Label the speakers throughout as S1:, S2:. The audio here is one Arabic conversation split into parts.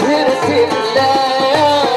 S1: سهرة الليل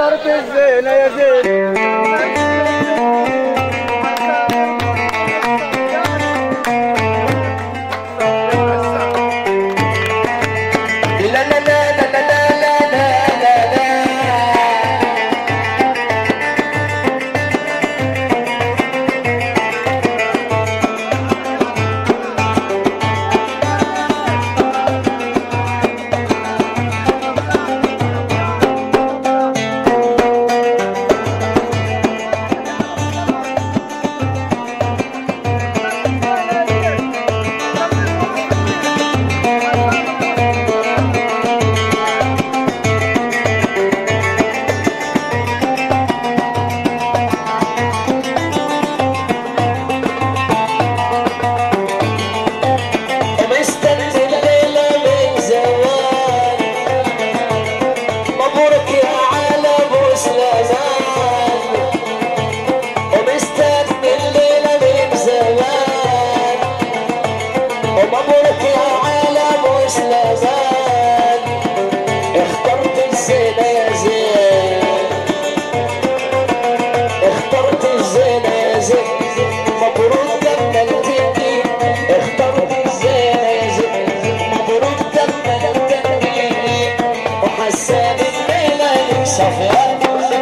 S1: واخترت الزينة يا زين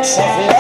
S1: Nossa.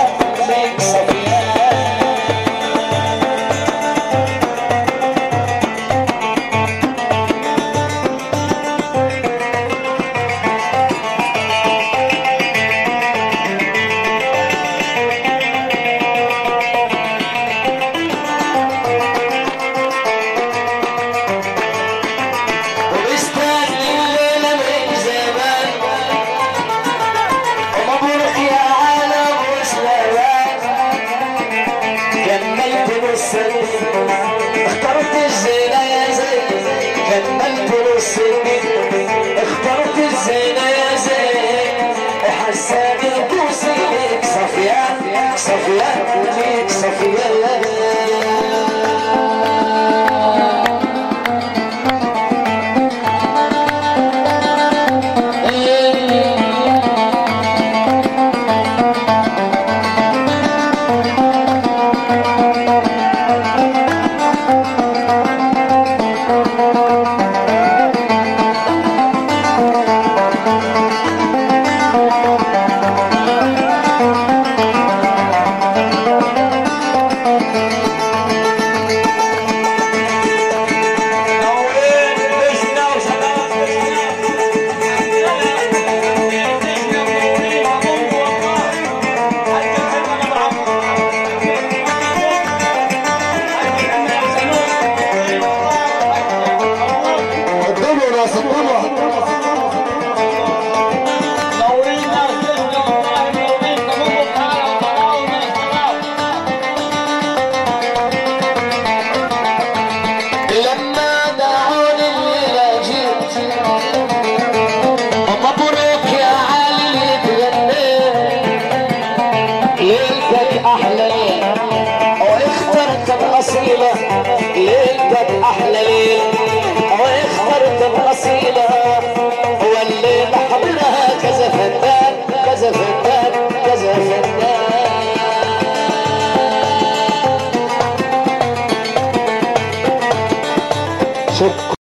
S1: of love. You né?